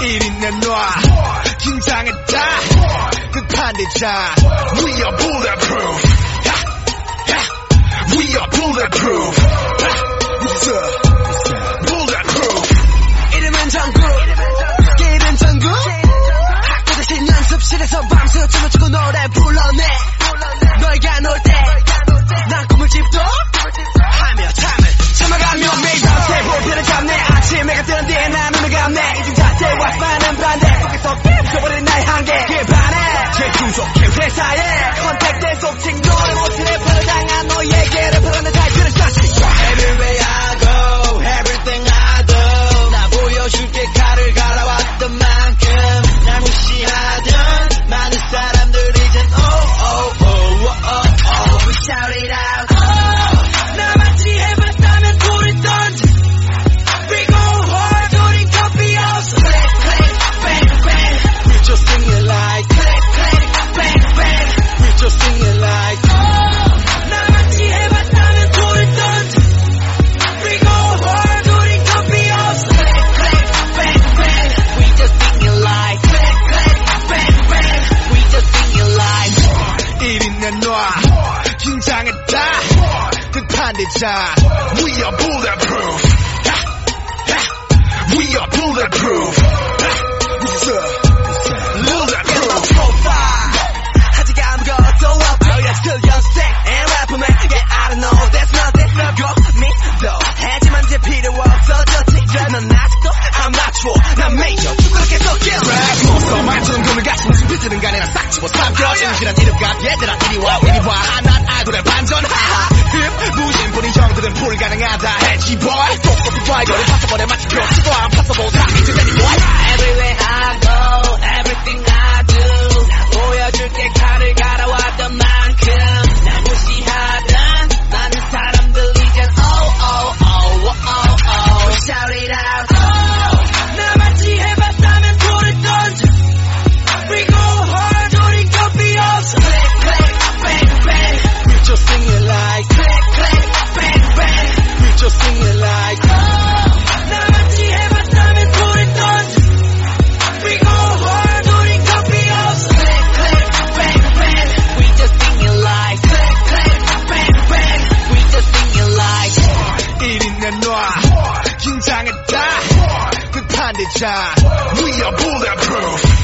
내놔 긴장했다 끝판 대자 We are bulletproof. We are bulletproof bulletproof 이름은 정국 길은 전국 학교 대신 연습실에서 밤새 춤을 추고 노래 불러내 너희가 놀때 재구속해 회사에 컨택돼 속칭 노래 못해 래퍼를 당한 너에게 래퍼라는 타이틀을 땄으니까 애를 왜안 끝판 대자 We are bulletproof Ha, ha. We are bulletproof Ha, bulletproof profile 아직 아무것도 없지 Oh yeah still young sick and rapper man Yeah I don't know that's nothing 고 믿어 하지만 이제 필요 없어졌지 넌 아직도 아마추어 난 메이저 축구를 계속 kill Rap monster 말처럼 금을 같이 무슨 비트는 간에 나싹 집어 삼켜 진실한 이름값 얘들아 이리 와 이리 와난 아이돌의 반전 하하 힙 무신분인 형들은 불가능하다 해지 boy 똑똑히 드라이버를 파서버려 마치 표시도 안 파서 이리 내놔 긴장했다 끝판 대자 We are bulletproof